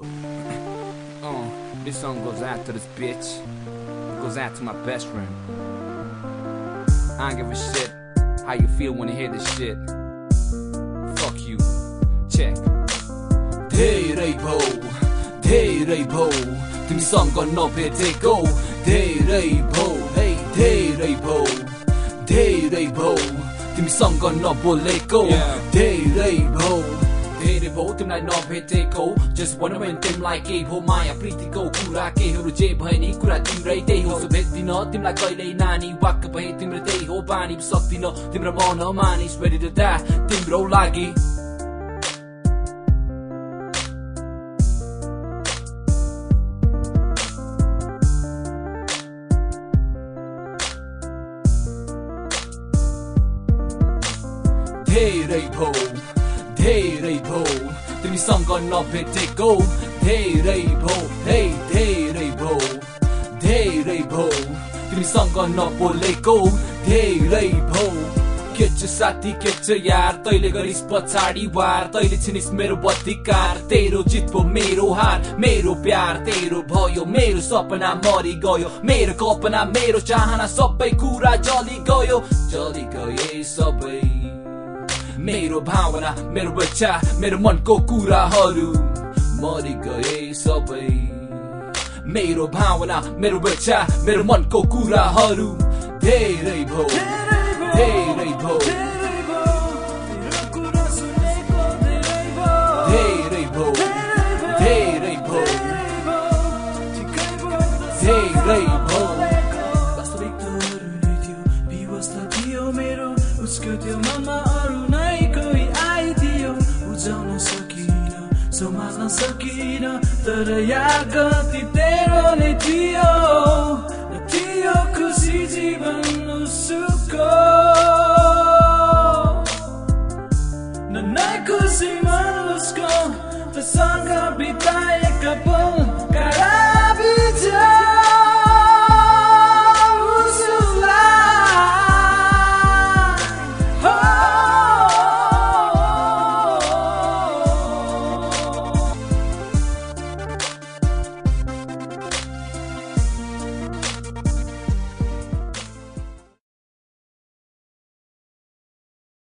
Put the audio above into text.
Uh, this song goes out to this bitch. It goes out to my best friend. I don't give a shit how you feel when you hear this shit. Fuck you. Check. धेरै भौ धेरै भौ तिमीसँग नभेटेको धेरै भौ है धेरै भौ धेरै भौ तिमीसँग नबोलेको Yeah. धेरै भौ भौ तिमीलाई नभेटेको जस्ट भन भने तिमीलाई केही भो माया प्रीतिको कुरा केहरू जे नि कुरा तिम्रै त्यही हो भेट्दिन तिमीलाई कहिल्यै नानी वाक्क भए तिम्रो त्यही हो बानी सक्दिन तिम्रो मन मानिस to die. तिम्रो लागि धेरै भौ धेरै भौ। तिमीसँग नभेटेको धेरै भौ। हे धेरै भौ। धेरै भौ। तिमीसँग नबोलेको धेरै भौ। के छ साथी के छ यार तैले गरिस पछाडि वार। तैले छिनिस मेरो बत्तिकार तेरो जित भो मेरो हार। मेरो प्यार तेरो भयो। मेरो सपना मरि गयो मेरो कल्पना मेरो चाहना सबै कुरा जलि गयो। जलि गए सबै। मेरो भावना मेरो बच्चा मेरो मनको कुराहरू। मरि गए सबै। मेरो भावना मेरो बच्चा मेरो मनको कुराहरू। धेरै धेरै धेरै सम्हाल्न सकिन तर याद गति तेरो नै थियो थियो खुसी जीवन